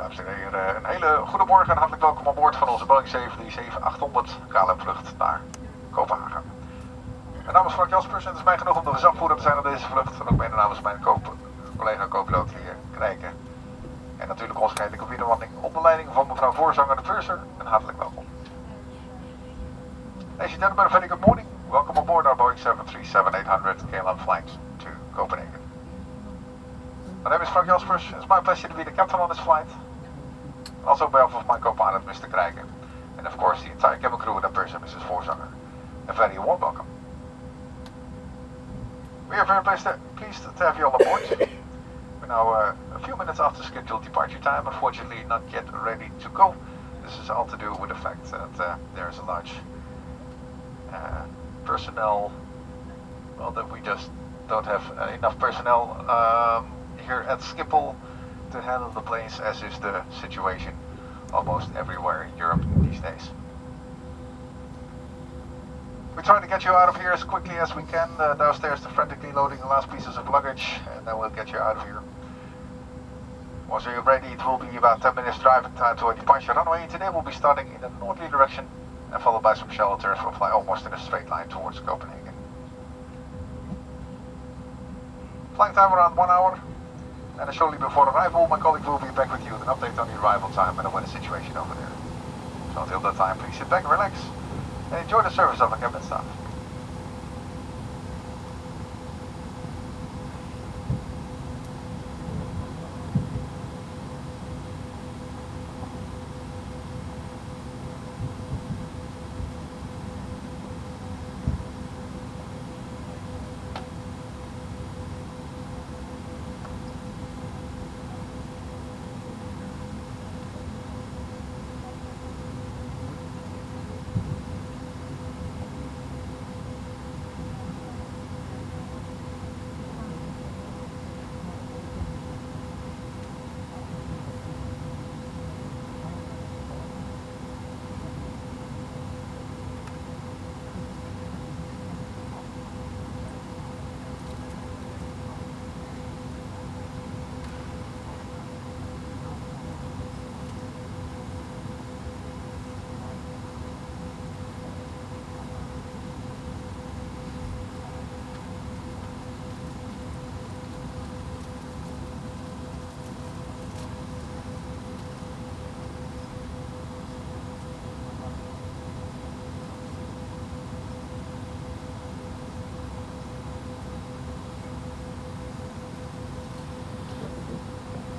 Dames en heren, een hele goede morgen en hartelijk welkom aan boord van onze Boeing 737-800 KLM-vlucht naar Kopenhagen. Mijn naam is Frank Jaspers en het is mij genoeg om de gezagvoerder te zijn aan deze vlucht. En ook mede namens mijn koop, collega co-piloot hier Krijken. En natuurlijk onze geheime cabinewanding onder leiding van mevrouw Voorzanger de Purser. En hartelijk welkom. Ladies and gentlemen, very good morning. Welcome aboard our Boeing 737-800 KLM flight to Copenhagen. My name is Frank Jaspers. It's my pleasure to be the captain on this flight. Also behalf of my co-pilot, Mr. Krijgen. And of course the entire cabin crew and that person, Mrs. Voorzanger. A very warm welcome. We are very pleased to, pleased to have you all aboard. We're now uh, a few minutes after scheduled departure time, unfortunately not yet ready to go. This is all to do with the fact that uh, there is a large uh, personnel, well, that we just don't have enough personnel um, here at Schiphol to handle the planes, as is the situation almost everywhere in Europe these days. We're trying to get you out of here as quickly as we can. Uh, downstairs, they're frantically loading the last pieces of luggage, and then we'll get you out of here. Once you're ready, it will be about 10 minutes driving time to our departure runway. Today we'll be starting in a northerly direction and followed by some shallow turns. We'll fly almost in a straight line towards Copenhagen. Flying time around one hour. And shortly before arrival, my colleague will be back with you with an update on the arrival time and the weather situation over there. So until that time, please sit back, relax, and enjoy the service of our cabin staff.